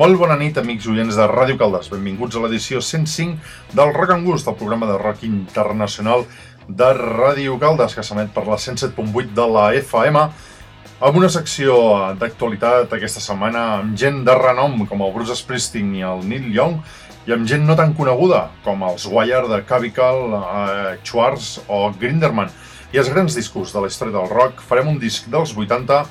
Molt bona nit, amics oients de Ràdio Caldes. Benvinguts a l'edició 105 del Rock and Gust, el programa de rock internacional de Ràdio Caldes, que s'emet per la 107.8 de la FM, amb una secció d'actualitat aquesta setmana amb gent de renom com el Bruce Springsteen i el Neil Young, i amb gent no tan coneguda com els Wire de Cavical, eh, Schwartz o Grinderman. I els grans discos de la història del rock, farem un disc dels 80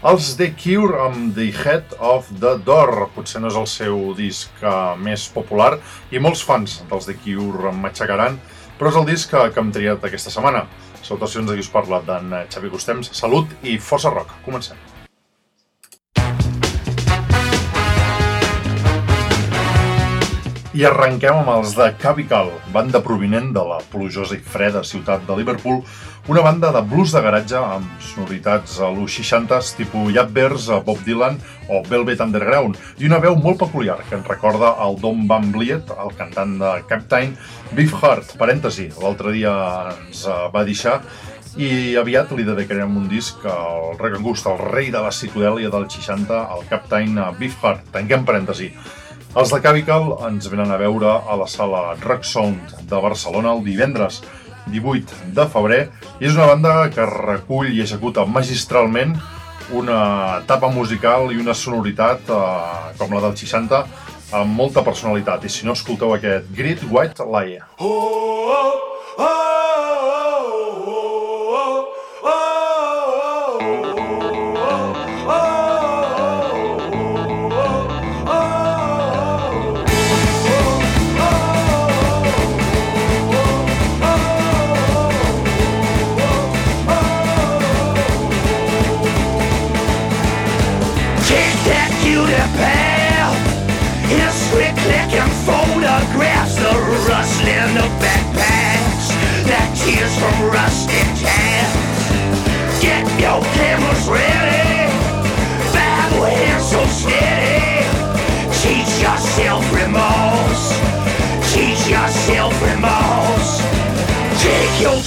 els The Cure amb The Head of the Door. Potser no és el seu disc uh, més popular i molts fans dels The Cure em matxacaran, però és el disc que, que hem triat aquesta setmana. Salutacions de us parla, d'en Xavi Gustems. Salut i força rock. Comencem. I arrenquem amb els de Cavical, banda provinent de la plujosa i freda ciutat de Liverpool, una banda de blues de garatge amb sonoritats a los 60s tipus Yardbirds, Bob Dylan o Velvet Underground i una veu molt peculiar que ens recorda el Don Van Vliet, el cantant de Captain Beefheart, parèntesi, l'altre dia ens eh, va deixar i aviat li dedicarem un disc al Regan Gust, el rei de la psicodèlia del 60, el Captain Beefheart, tanquem parèntesi. Els de Cavical ens venen a veure a la sala Rock Sound de Barcelona el divendres 18 de febrer i és una banda que recull i executa magistralment una etapa musical i una sonoritat eh, com la del 60 amb molta personalitat i si no escolteu aquest Great White Lie. Oh, oh, oh, oh.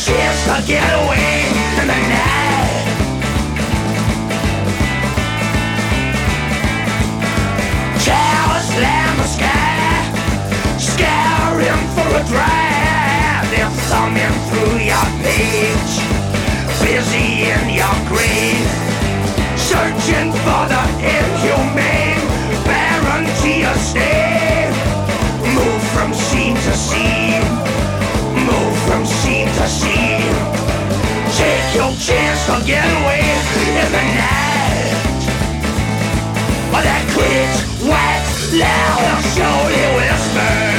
Just to get away in the night. Cows land the sky, scaring for a drive. They're thumbing through your page, busy in your grave, searching for the inhumane, barren to your state. chance to get away in the night. But that cleats wet, loud and surely whispers.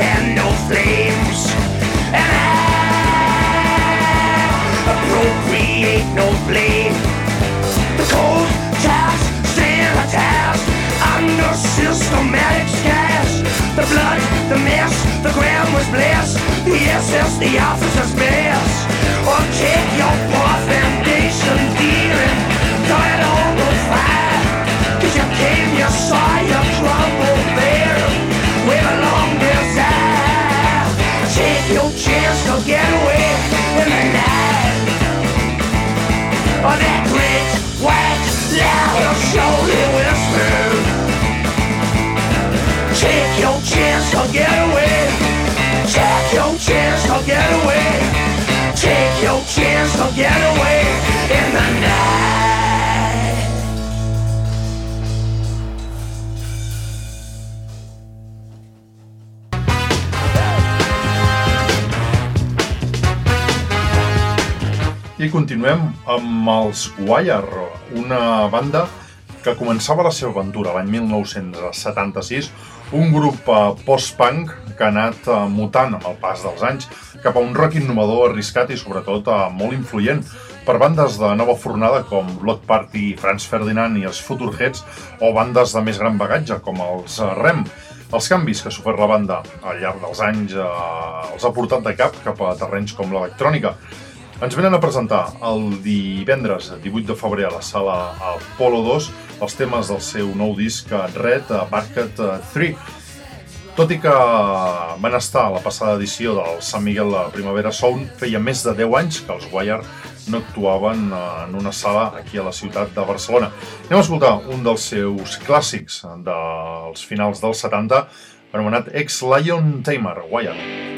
And no flames. And I appropriate no blame. The cold sanitized under systematic. The blood, the mess, the ground was blessed. The SS, the officers, continuem amb els Wire, una banda que començava la seva aventura l'any 1976, un grup uh, post-punk que ha anat uh, mutant amb el pas dels anys cap a un rock innovador, arriscat i sobretot uh, molt influent per bandes de nova fornada com Blood Party, Franz Ferdinand i els Futureheads o bandes de més gran bagatge com els Rem. Els canvis que ha sofert la banda al llarg dels anys eh, els ha portat de cap cap a terrenys com l'electrònica. Ens venen a presentar el divendres 18 de febrer a la sala Apollo 2 els temes del seu nou disc Red Market 3. Tot i que van estar a la passada edició del Sant Miguel la Primavera Sound, feia més de 10 anys que els Wire no actuaven eh, en una sala aquí a la ciutat de Barcelona. Anem a escoltar un dels seus clàssics dels finals dels 70, anomenat Ex-Lion Tamer, Wyatt.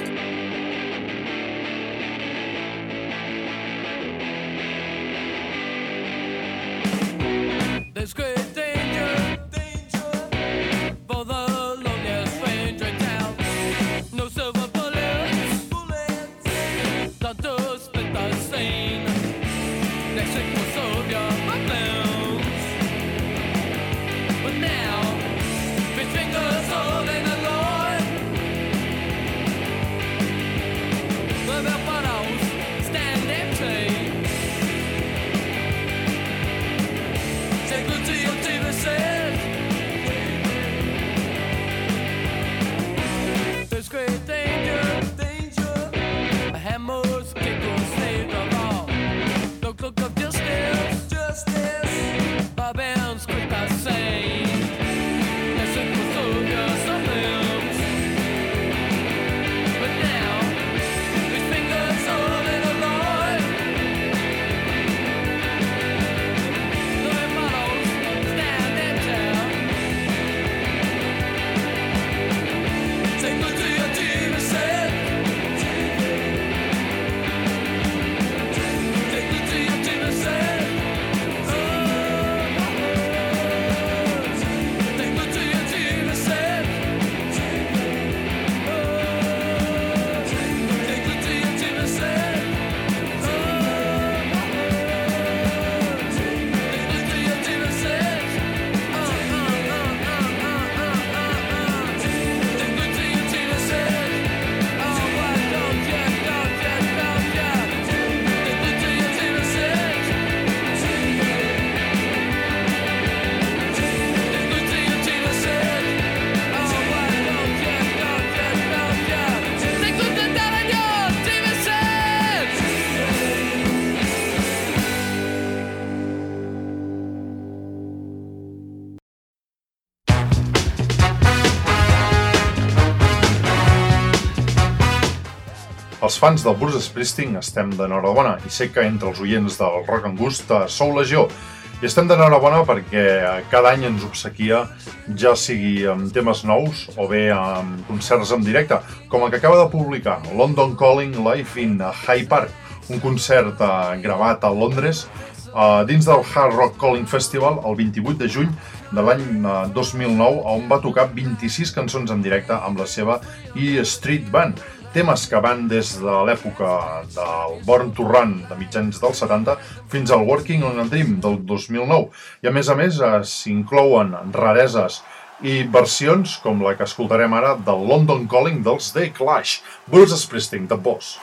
Els fans del Bruce Springsteen estem d'enhorabona i sé que entre els oients del Rock and Gust sou legió. I estem d'enhorabona perquè cada any ens obsequia, ja sigui amb temes nous o bé amb concerts en directe, com el que acaba de publicar, London Calling Live in High Park, un concert eh, gravat a Londres eh, dins del Hard Rock Calling Festival el 28 de juny de l'any 2009, eh, on va tocar 26 cançons en directe amb la seva E Street Band temes que van des de l'època del Born to Run de mitjans dels 70 fins al Working on a Dream del 2009. I a més a més s'inclouen rareses i versions com la que escoltarem ara del London Calling dels The Clash, Bruce Springsteen, The Boss.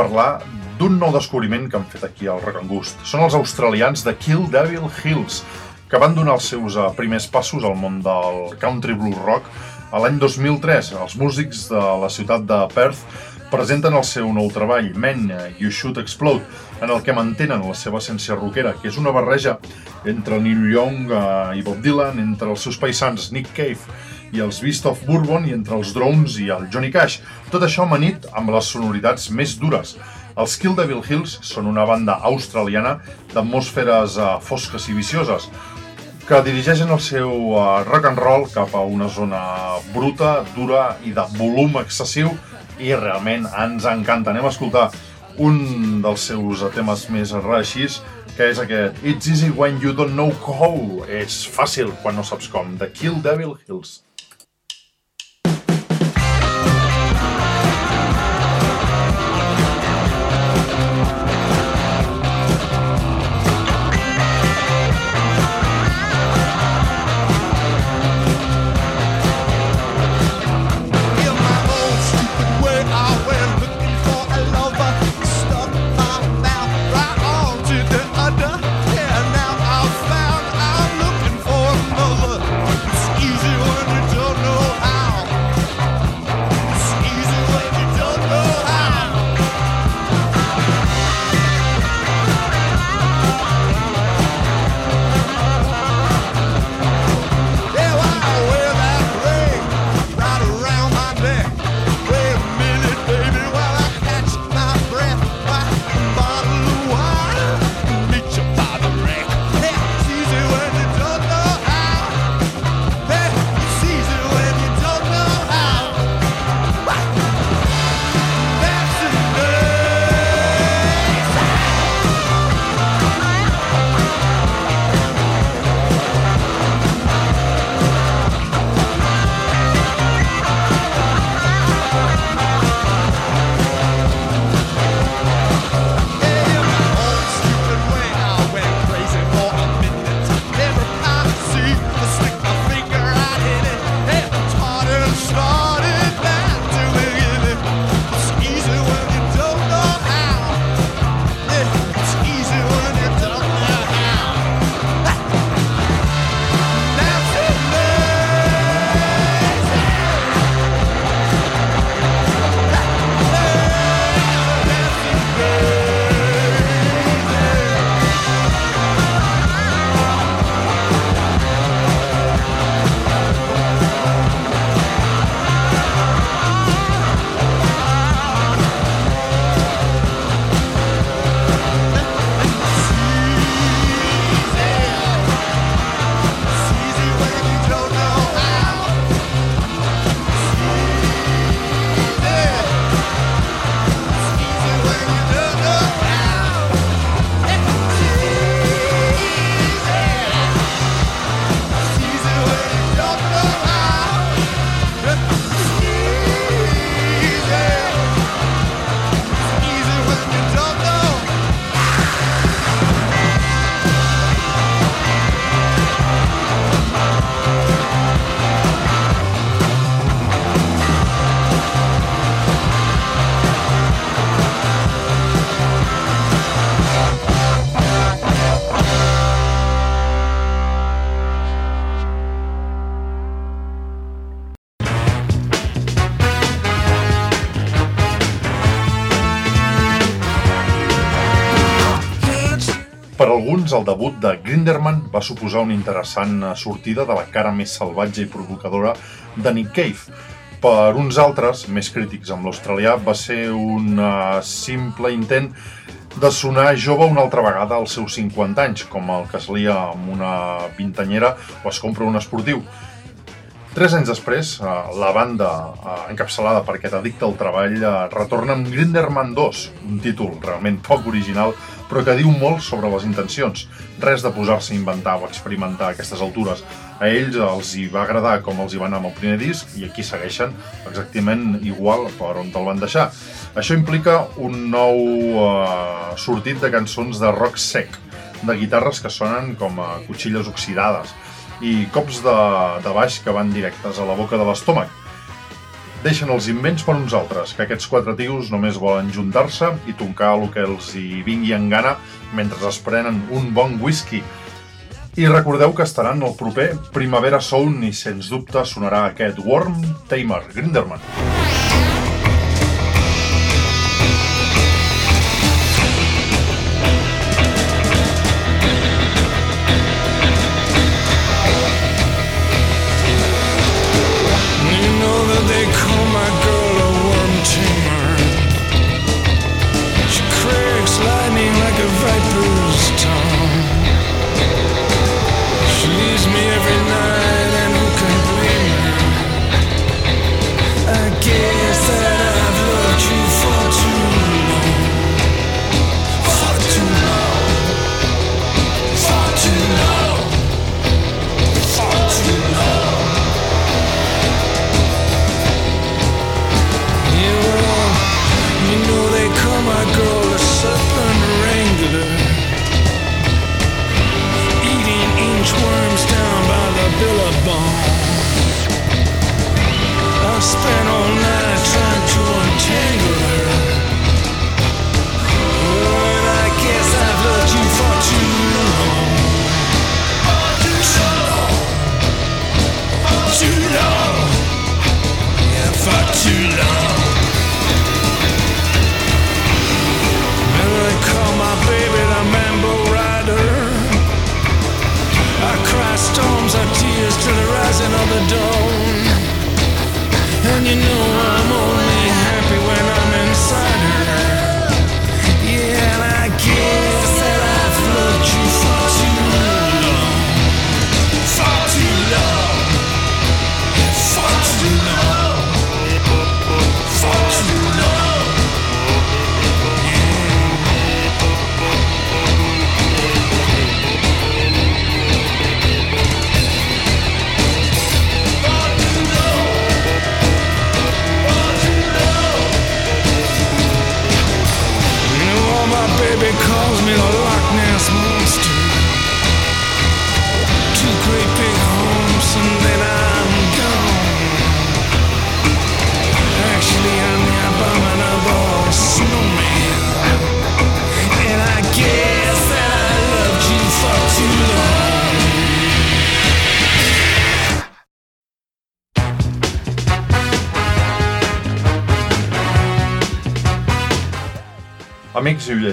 Parlar d'un nou descobriment que han fet aquí al Recangust. Són els australians de Kill Devil Hills, que van donar els seus uh, primers passos al món del country blues rock a l'any 2003. Els músics de la ciutat de Perth presenten el seu nou treball, Men, You Should Explode, en el que mantenen la seva essència rockera, que és una barreja entre Neil Young uh, i Bob Dylan, entre els seus paisans Nick Cave i els Beast of Bourbon i entre els Drones i el Johnny Cash. Tot això amanit amb les sonoritats més dures. Els Kill Devil Hills són una banda australiana d'atmosferes uh, fosques i vicioses que dirigeixen el seu uh, rock and roll cap a una zona bruta, dura i de volum excessiu i realment ens encanta. Anem a escoltar un dels seus temes més reeixits, que és aquest It's easy when you don't know how. És fàcil quan no saps com, de Kill Devil Hills. Alguns, el debut de Grinderman va suposar una interessant sortida de la cara més salvatge i provocadora de Nick Cave. Per uns altres, més crítics amb l'australià, va ser un uh, simple intent de sonar jove una altra vegada als seus 50 anys, com el que es lia amb una vintanyera o es compra un esportiu. Tres anys després, eh, la banda, eh, encapçalada per aquest addicte al treball, eh, retorna amb Grinderman 2, un títol realment poc original, però que diu molt sobre les intencions. Res de posar-se a inventar o experimentar a aquestes altures. A ells els hi va agradar com els hi va anar amb el primer disc i aquí segueixen exactament igual per on te'l van deixar. Això implica un nou uh, sortit de cançons de rock sec, de guitarres que sonen com a cotxilles oxidades, i cops de, de baix que van directes a la boca de l'estómac. Deixen els invents per uns altres, que aquests quatre tios només volen juntar-se i tocar el que els hi vingui en gana mentre es prenen un bon whisky. I recordeu que estaran el proper Primavera Sound i sens dubte sonarà aquest Worm Tamer Grinderman. Amics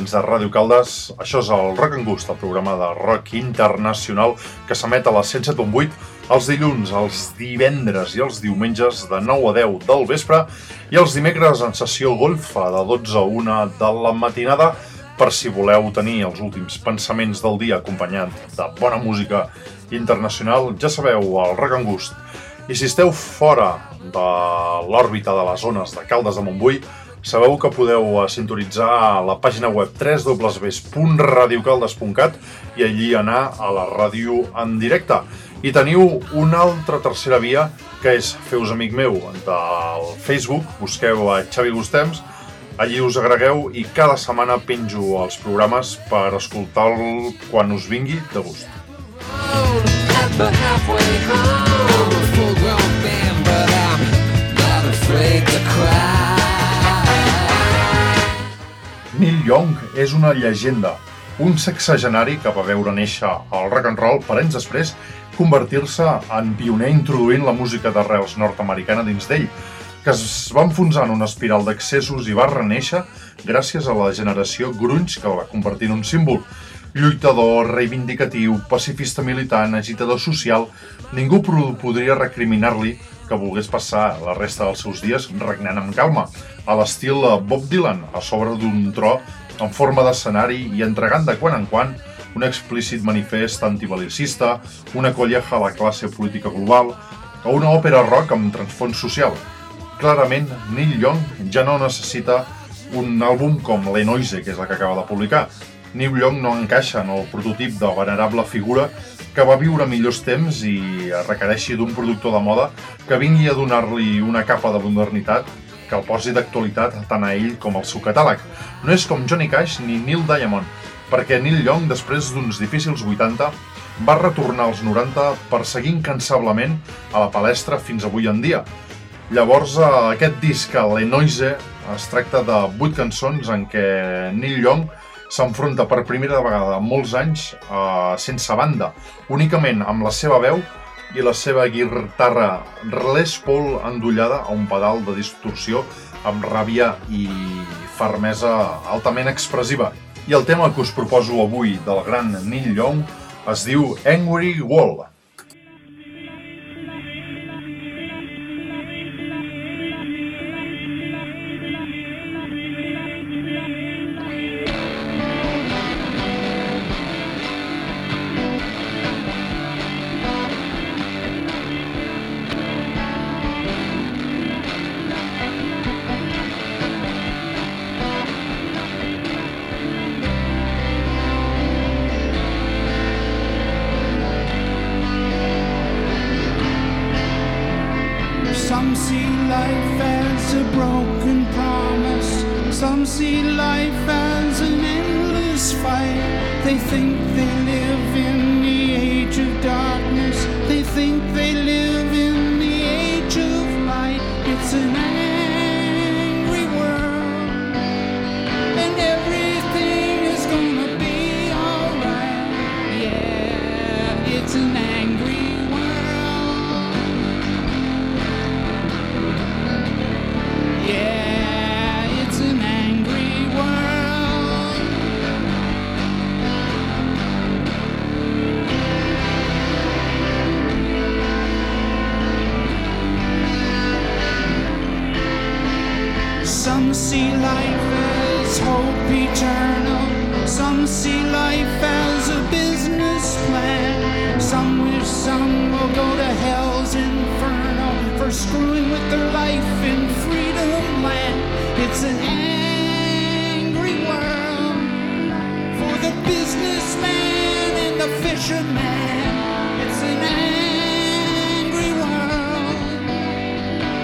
oients de Ràdio Caldes, això és el Rock and Gust, el programa de rock internacional que s'emet a les 107.8 els dilluns, els divendres i els diumenges de 9 a 10 del vespre i els dimecres en sessió golfa de 12 a 1 de la matinada per si voleu tenir els últims pensaments del dia acompanyat de bona música internacional, ja sabeu, el Rock and Gust. I si esteu fora de l'òrbita de les zones de Caldes de Montbui, Sabeu que podeu eh, sintonitzar la pàgina web www.radiocaldes.cat i allí anar a la ràdio en directe. I teniu una altra tercera via, que és Feus amic meu, del Facebook, busqueu a Xavi Gustems, allí us agregueu i cada setmana penjo els programes per escoltar-lo quan us vingui de gust. afraid Neil Young és una llegenda, un sexagenari que va veure néixer el rock and roll per anys després convertir-se en pioner introduint la música d'arrels nord-americana dins d'ell, que es va enfonsar en una espiral d'accessos i va renéixer gràcies a la generació grunge que va convertir en un símbol. Lluitador, reivindicatiu, pacifista militant, agitador social, ningú podria recriminar-li que volgués passar la resta dels seus dies regnant amb calma, a l'estil Bob Dylan, a sobre d'un tro en forma d'escenari i entregant de quan en quan un explícit manifest antibelicista, una colleja a la classe política global o una òpera rock amb transfons social. Clarament, Neil Young ja no necessita un àlbum com Lenoise, que és el que acaba de publicar. Neil Young no encaixa en el prototip de venerable figura que va viure millors temps i requereixi d'un productor de moda que vingui a donar-li una capa de modernitat que el posi d'actualitat tant a ell com al seu catàleg. No és com Johnny Cash ni Neil Diamond, perquè Neil Young, després d'uns difícils 80, va retornar als 90 per seguir incansablement a la palestra fins avui en dia. Llavors, eh, aquest disc, Lenoise, es tracta de 8 cançons en què Neil Young s'enfronta per primera vegada en molts anys eh, sense banda, únicament amb la seva veu i la seva guitarra Les Paul endollada a un pedal de distorsió amb ràbia i fermesa altament expressiva. I el tema que us proposo avui del gran Neil Young es diu Angry Wall. the businessman and the fisherman. It's an angry world,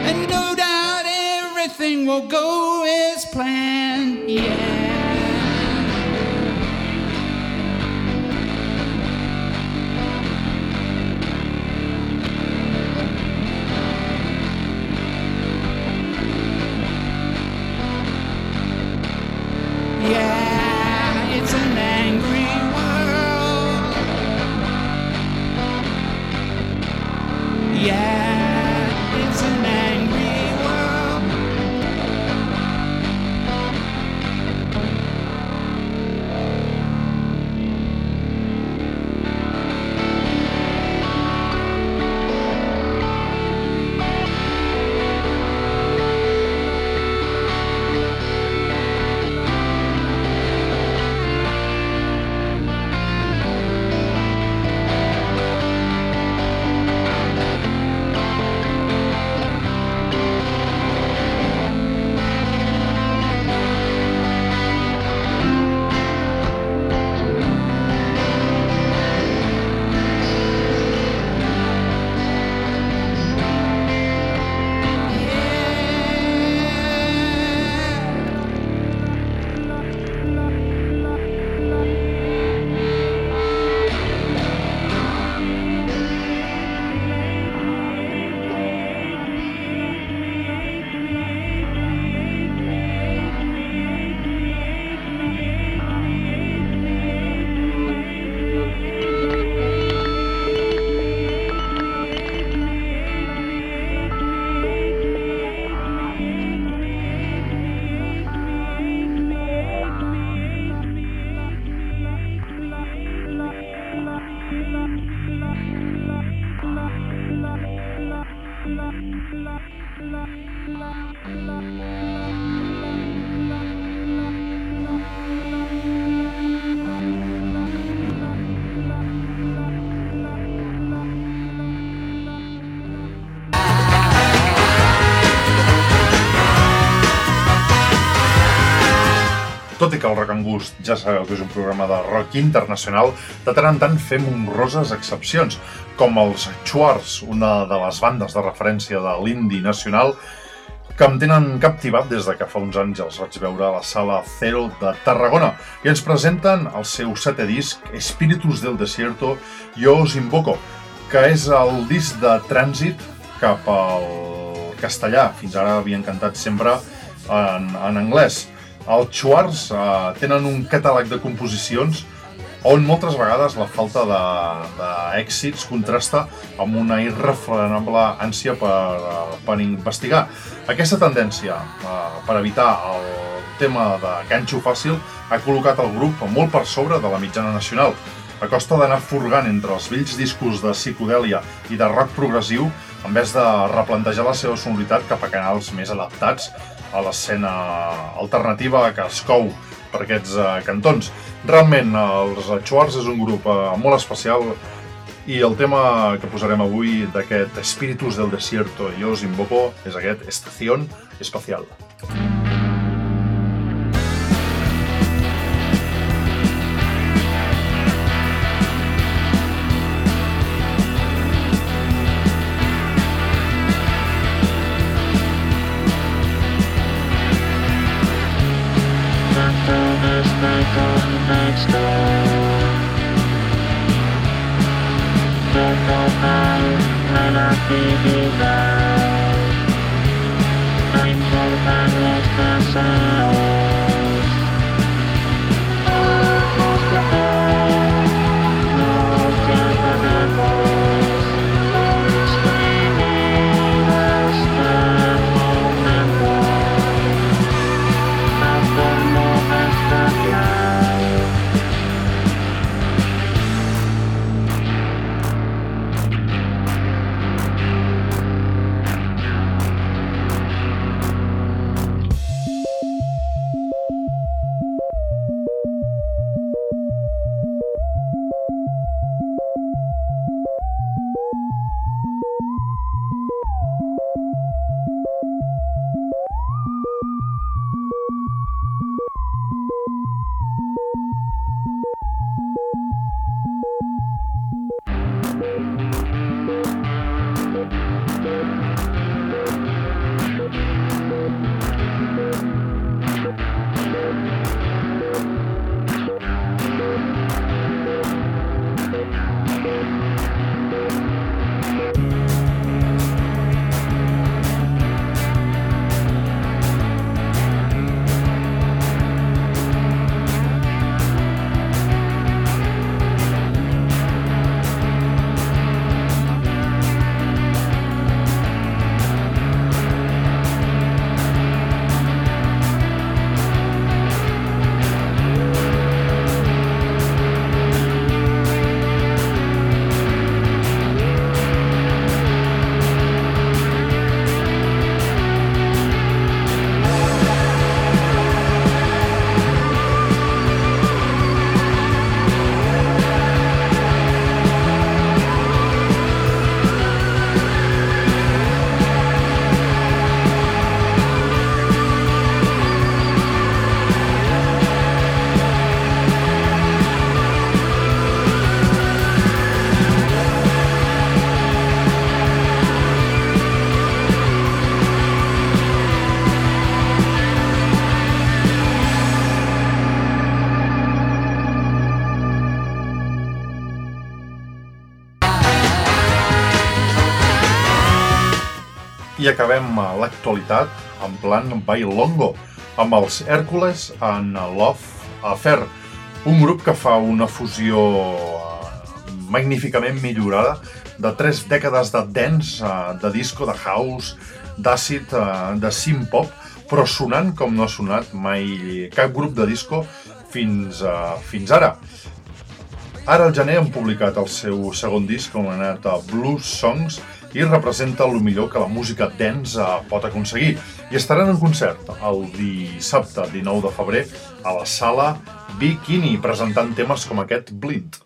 and no doubt everything will go as planned. Yeah. Gust ja sabeu que és un programa de rock internacional, de tant en tant fem honroses excepcions, com els Chuars, una de les bandes de referència de l'indie nacional, que em tenen captivat des de que fa uns anys els vaig veure a la sala Zero de Tarragona i ens presenten el seu setè disc Espíritus del Desierto Yo os invoco, que és el disc de trànsit cap al castellà. Fins ara havien cantat sempre en, en anglès. Els Chuars eh, tenen un catàleg de composicions on moltes vegades la falta d'èxits contrasta amb una irrefrenable ànsia per, eh, per investigar. Aquesta tendència eh, per evitar el tema de ganxo fàcil ha col·locat el grup molt per sobre de la mitjana nacional. A costa d'anar furgant entre els vells discos de psicodèlia i de rock progressiu, en vez de replantejar la seva sonoritat cap a canals més adaptats a l'escena alternativa que es cou per aquests uh, cantons. Realment, els Chuars és un grup uh, molt especial i el tema que posarem avui d'aquest Espíritus del Desierto i os invoco és aquest Estación Espacial. Mm. I acabem l'actualitat en plan Bailongo, amb els Hèrcules en Love Affair, un grup que fa una fusió eh, magníficament millorada de tres dècades de dance, eh, de disco, de house, d'àcid, eh, de synth-pop, però sonant com no ha sonat mai cap grup de disco fins, fins ara. Ara al gener han publicat el seu segon disc anomenat Blues Songs i representa el millor que la música dance eh, pot aconseguir. I estaran en concert el dissabte 19 de febrer a la sala Bikini presentant temes com aquest Blind.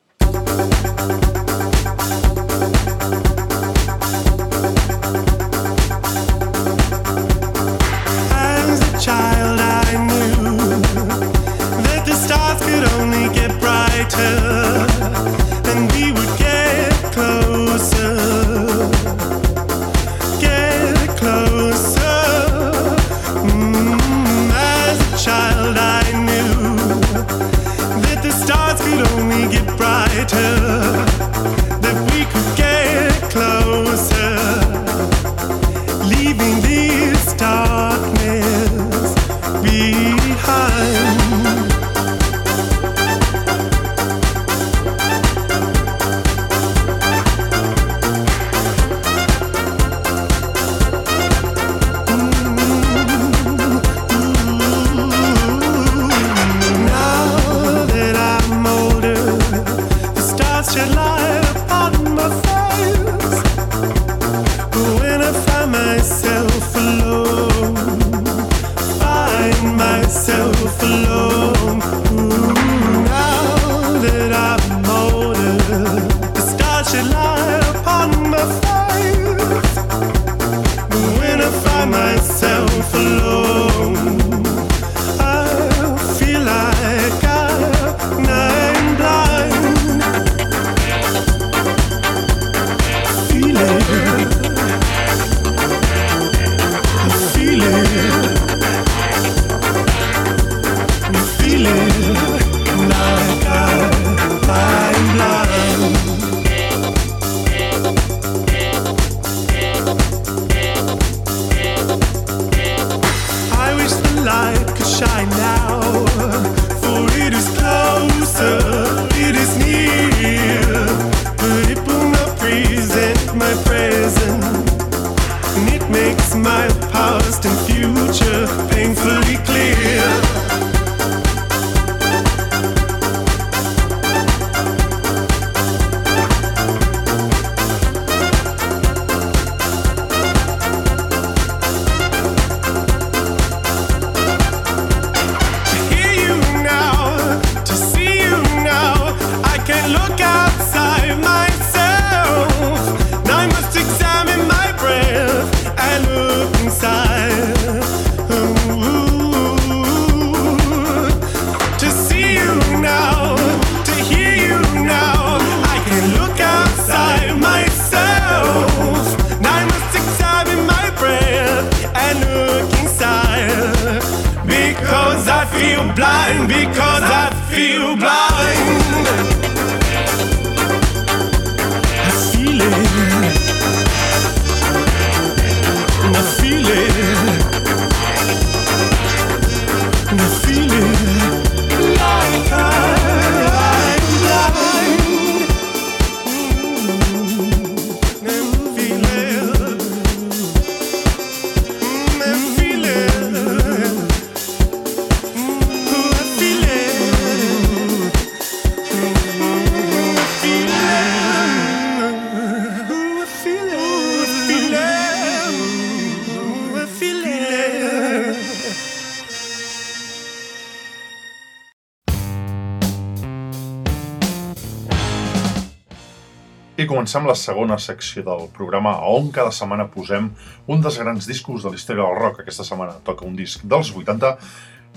Comencem la segona secció del programa on cada setmana posem un dels grans discos de la història del rock. Aquesta setmana toca un disc dels 80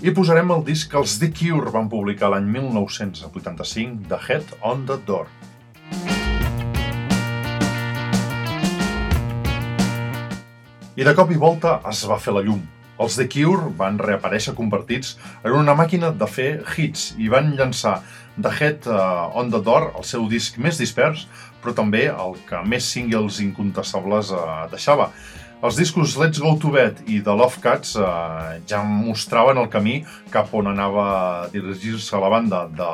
i posarem el disc que els The Cure van publicar l'any 1985, The Head on the Door. I de cop i volta es va fer la llum. Els The Cure van reaparèixer convertits en una màquina de fer hits i van llançar The Head uh, on the Door, el seu disc més dispers, però també el que més singles incontestables eh, deixava. Els discos Let's Go to Bed i The Love Cats eh, ja mostraven el camí cap on anava a dirigir-se la banda de,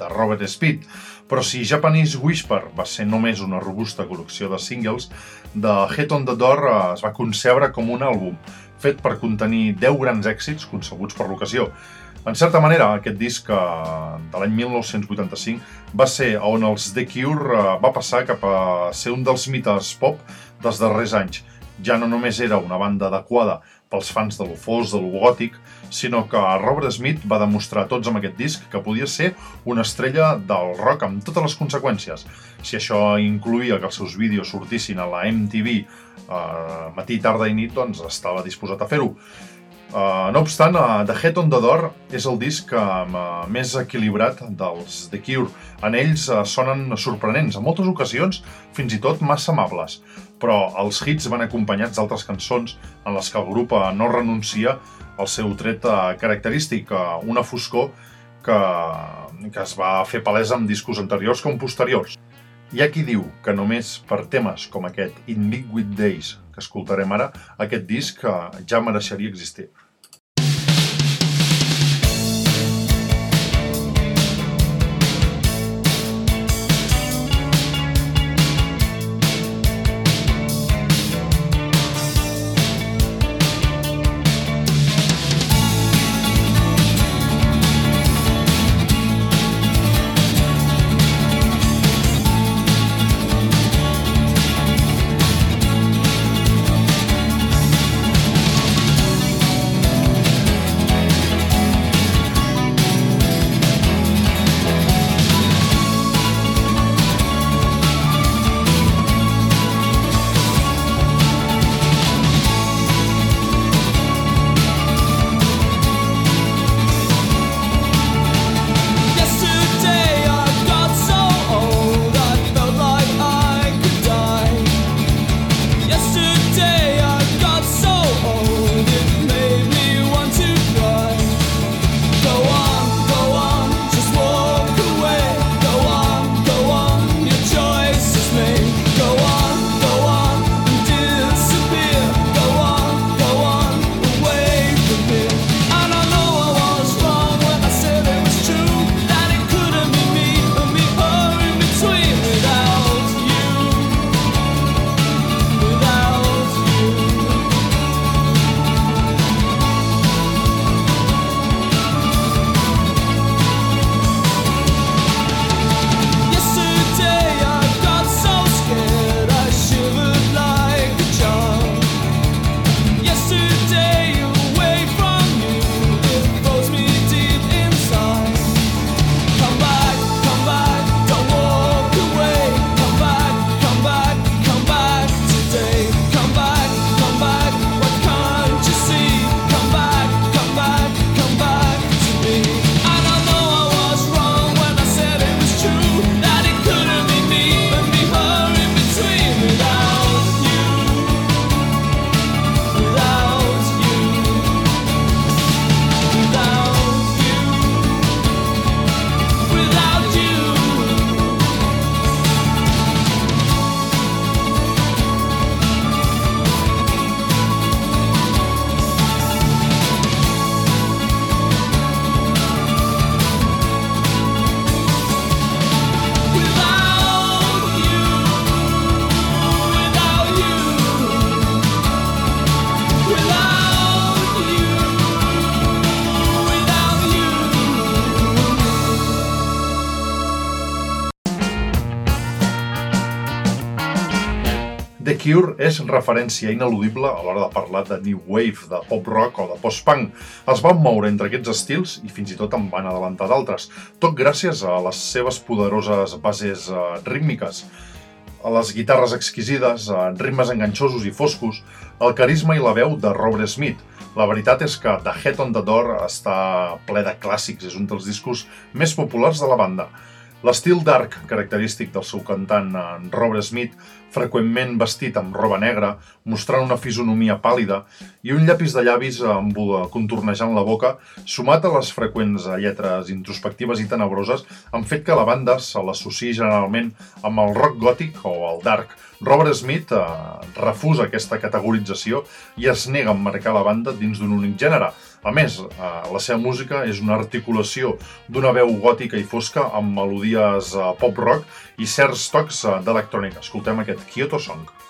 de Robert Speed, però si Japanese Whisper va ser només una robusta col·lecció de singles, The Head on the Door es va concebre com un àlbum fet per contenir 10 grans èxits concebuts per l'ocasió, en certa manera, aquest disc eh, de l'any 1985 va ser on els The Cure eh, va passar cap a ser un dels mites pop dels darrers anys. Ja no només era una banda adequada pels fans de lo fos, de lo gòtic, sinó que Robert Smith va demostrar tots amb aquest disc que podia ser una estrella del rock amb totes les conseqüències. Si això incluïa que els seus vídeos sortissin a la MTV eh, matí, tarda i nit, doncs estava disposat a fer-ho. Uh, no obstant, uh, The Head on the Door és el disc uh, més equilibrat dels The Cure. En ells uh, sonen sorprenents, en moltes ocasions fins i tot massa amables, però els hits van acompanyats d'altres cançons en les que el grup uh, no renuncia al seu tret uh, característic, uh, una foscor que, que es va fer palesa amb discos anteriors com posteriors. Hi ha qui diu que només per temes com aquest In Liquid Days que escoltarem ara, aquest disc ja mereixeria existir. És referència ineludible a l'hora de parlar de new wave, de pop rock o de post-punk. Es van moure entre aquests estils i fins i tot en van adelantar d'altres, tot gràcies a les seves poderoses bases uh, rítmiques, a les guitarres exquisides, a ritmes enganxosos i foscos, el carisma i la veu de Robert Smith. La veritat és que The Head on the Door està ple de clàssics, és un dels discos més populars de la banda. L'estil dark característic del seu cantant Robert Smith freqüentment vestit amb roba negra, mostrant una fisonomia pàl·lida i un llapis de llavis amb contornejant la boca, sumat a les freqüents lletres introspectives i tenebroses, han fet que la banda se l'associï generalment amb el rock gòtic o el dark. Robert Smith eh, refusa aquesta categorització i es nega a marcar la banda dins d'un únic gènere, a més, eh, la seva música és una articulació d'una veu gòtica i fosca amb melodies eh, pop-rock i certs tocs eh, d'electrònica. Escoltem aquest Kyoto Song.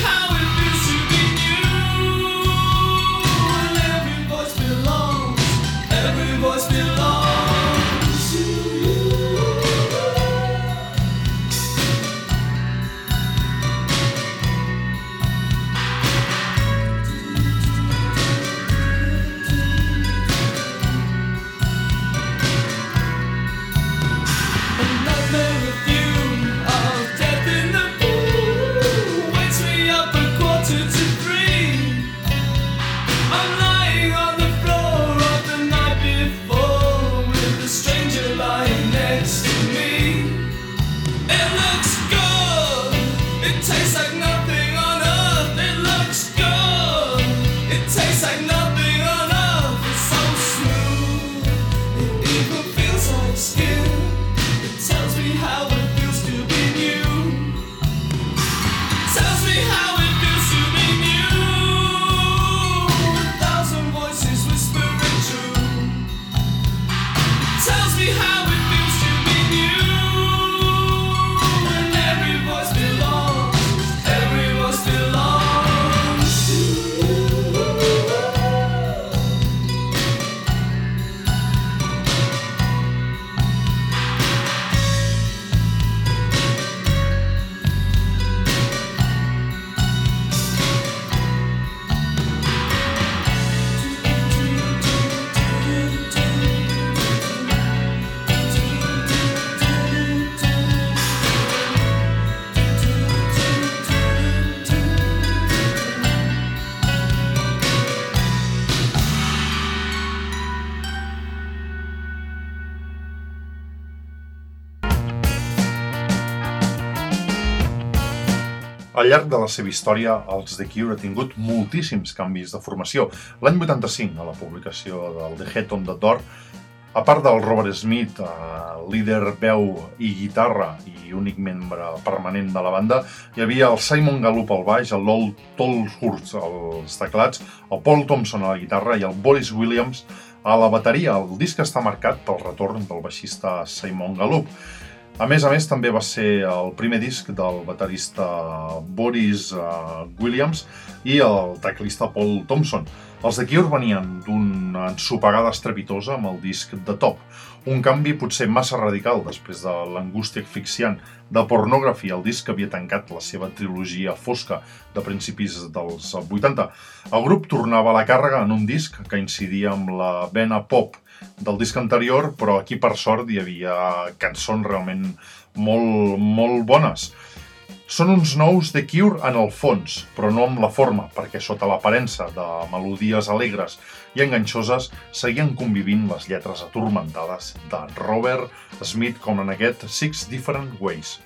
how Al llarg de la seva història, els The Cure ha tingut moltíssims canvis de formació. L'any 85, a la publicació del The Head on the Door, a part del Robert Smith, eh, líder, veu i guitarra i únic membre permanent de la banda, hi havia el Simon Gallup al baix, el Lol Tolhurst als teclats, el Paul Thompson a la guitarra i el Boris Williams a la bateria. El disc està marcat pel retorn del baixista Simon Gallup. A més a més, també va ser el primer disc del baterista Boris uh, Williams i el teclista Paul Thompson. Els de Cure venien d'una ensopegada estrepitosa amb el disc de Top, un canvi potser massa radical després de l'angústia asfixiant de Pornography, el disc que havia tancat la seva trilogia fosca de principis dels 80. El grup tornava a la càrrega en un disc que incidia amb la vena pop del disc anterior, però aquí per sort hi havia cançons realment molt, molt bones. Són uns nous de Cure en el fons, però no amb la forma, perquè sota l'aparença de melodies alegres i enganxoses seguien convivint les lletres atormentades de Robert Smith com en aquest Six Different Ways.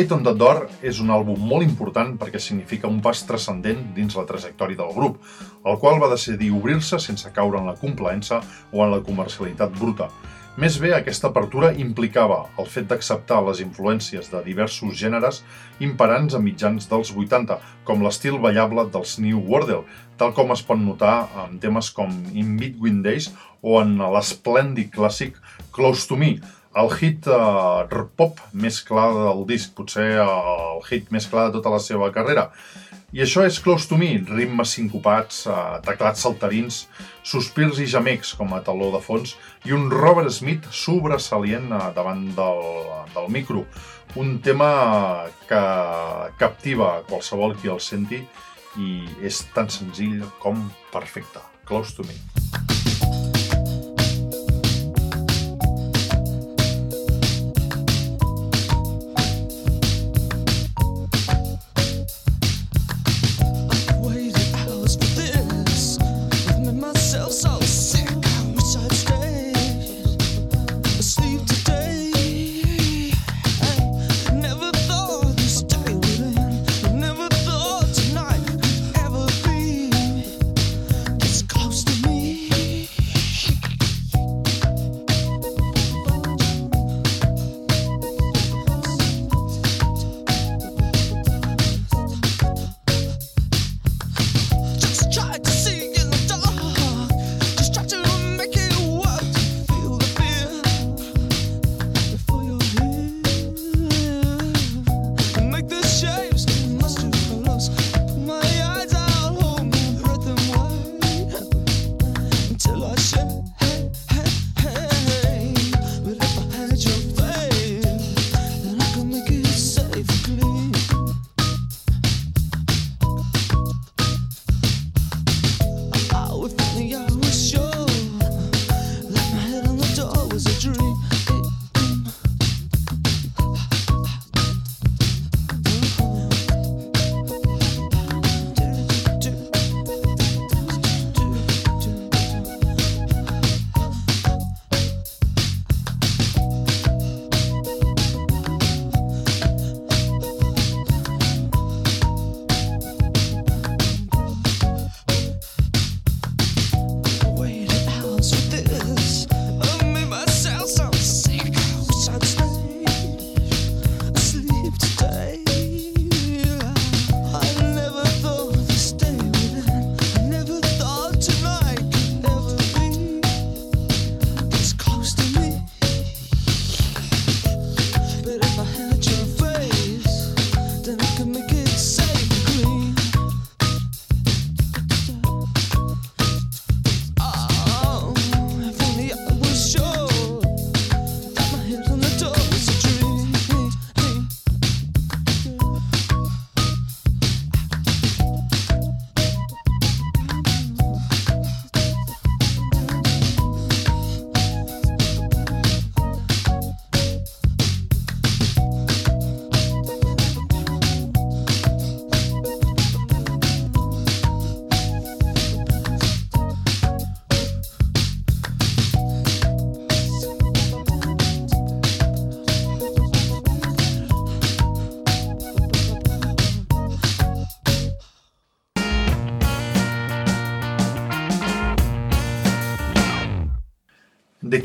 Hit on the Door és un àlbum molt important perquè significa un pas transcendent dins la trajectòria del grup, el qual va decidir obrir-se sense caure en la complaença o en la comercialitat bruta. Més bé, aquesta apertura implicava el fet d'acceptar les influències de diversos gèneres imperants a mitjans dels 80, com l'estil ballable dels New Wordle, tal com es pot notar en temes com In Between Days o en l'esplèndid clàssic Close to Me, el hit uh, pop més clar del disc, potser el hit més clar de tota la seva carrera. I això és Close to Me, ritmes sincopats, uh, teclats saltarins, sospirs i gemecs com a taló de fons i un Robert Smith sobresalient uh, davant del, del micro. Un tema que captiva qualsevol qui el senti i és tan senzill com perfecte. Close to Me. The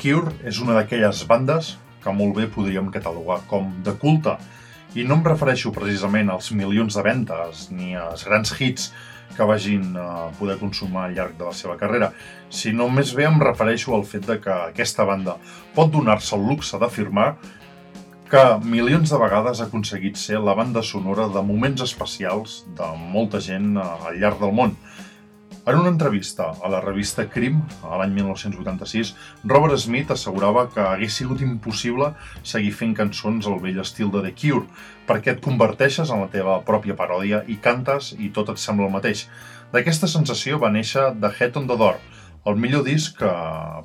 Cure és una d'aquelles bandes que molt bé podríem catalogar com de culte, i no em refereixo precisament als milions de ventes ni als grans hits que vagin a poder consumar al llarg de la seva carrera, sinó més bé em refereixo al fet de que aquesta banda pot donar-se el luxe d'afirmar que milions de vegades ha aconseguit ser la banda sonora de moments especials de molta gent al llarg del món, en una entrevista a la revista Crim, a l'any 1986, Robert Smith assegurava que hagués sigut impossible seguir fent cançons al vell estil de The Cure, perquè et converteixes en la teva pròpia paròdia i cantes i tot et sembla el mateix. D'aquesta sensació va néixer The Head on the Door, el millor disc que,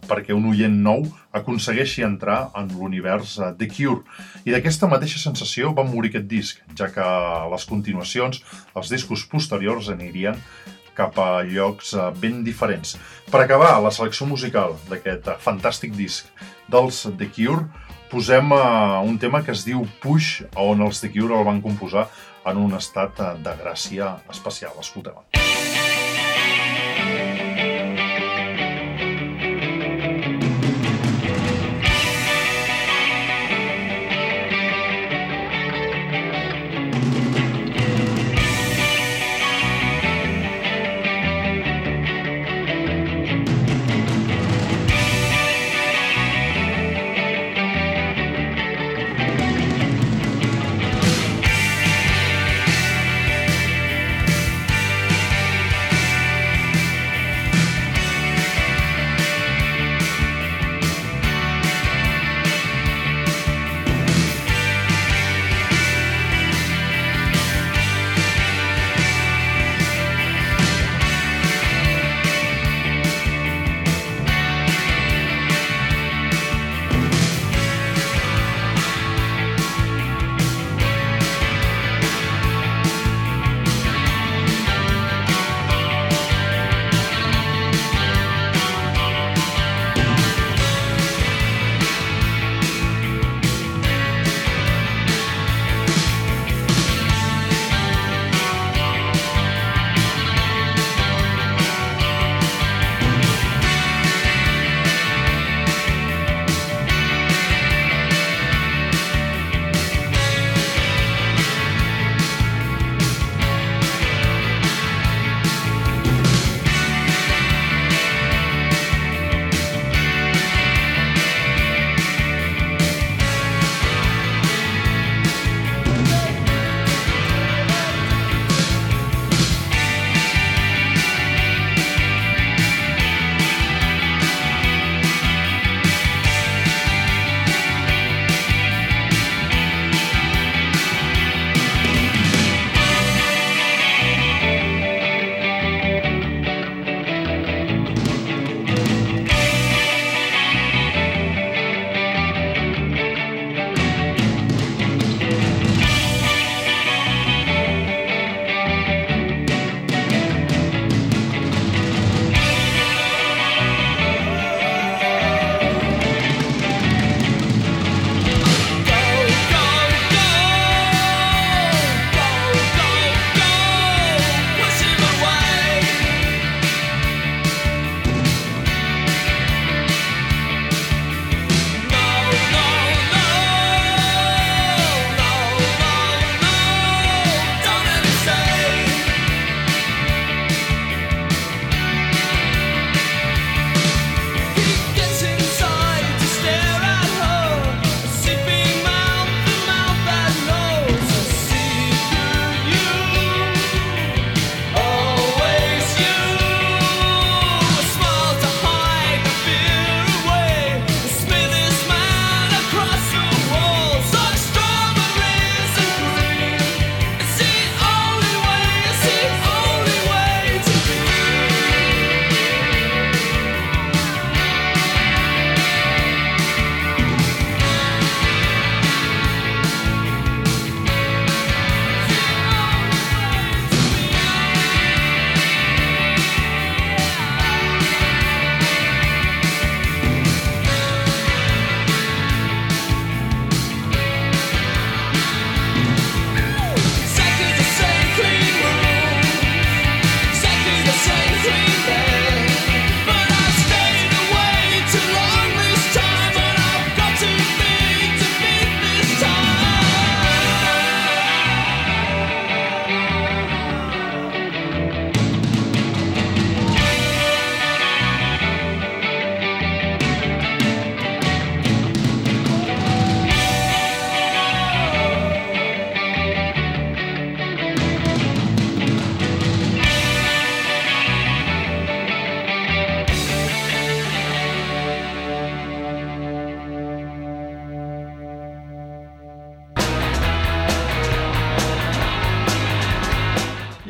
perquè un oient nou aconsegueixi entrar en l'univers The Cure. I d'aquesta mateixa sensació va morir aquest disc, ja que les continuacions, els discos posteriors anirien cap a llocs eh, ben diferents. Per acabar, la selecció musical d'aquest eh, fantàstic disc dels The Cure, posem uh, un tema que es diu Push, on els The Cure el van composar en un estat de gràcia especial. Escoltem-ho.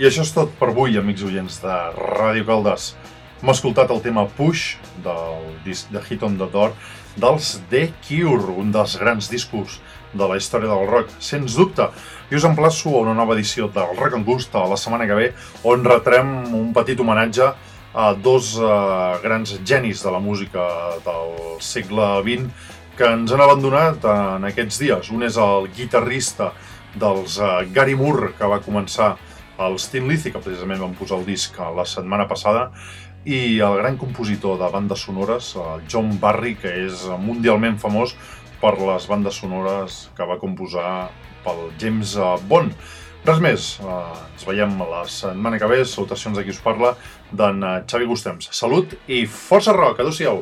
I això és tot per avui, amics oients de Ràdio Caldes. Hem escoltat el tema Push del disc de Hit on the Door dels The Cure, un dels grans discos de la història del rock, sens dubte. I us emplaço a una nova edició del Rock and Gust a la setmana que ve, on retrem un petit homenatge a dos uh, grans genis de la música del segle XX que ens han abandonat en aquests dies. Un és el guitarrista dels uh, Gary Moore, que va començar els Tin Lizzy, que precisament van posar el disc la setmana passada, i el gran compositor de bandes sonores, el John Barry, que és mundialment famós per les bandes sonores que va composar pel James eh, Bond. Res més, uh, ens veiem la setmana que ve, salutacions a qui us parla, d'en Xavi Gustems. Salut i força rock, adeu-siau!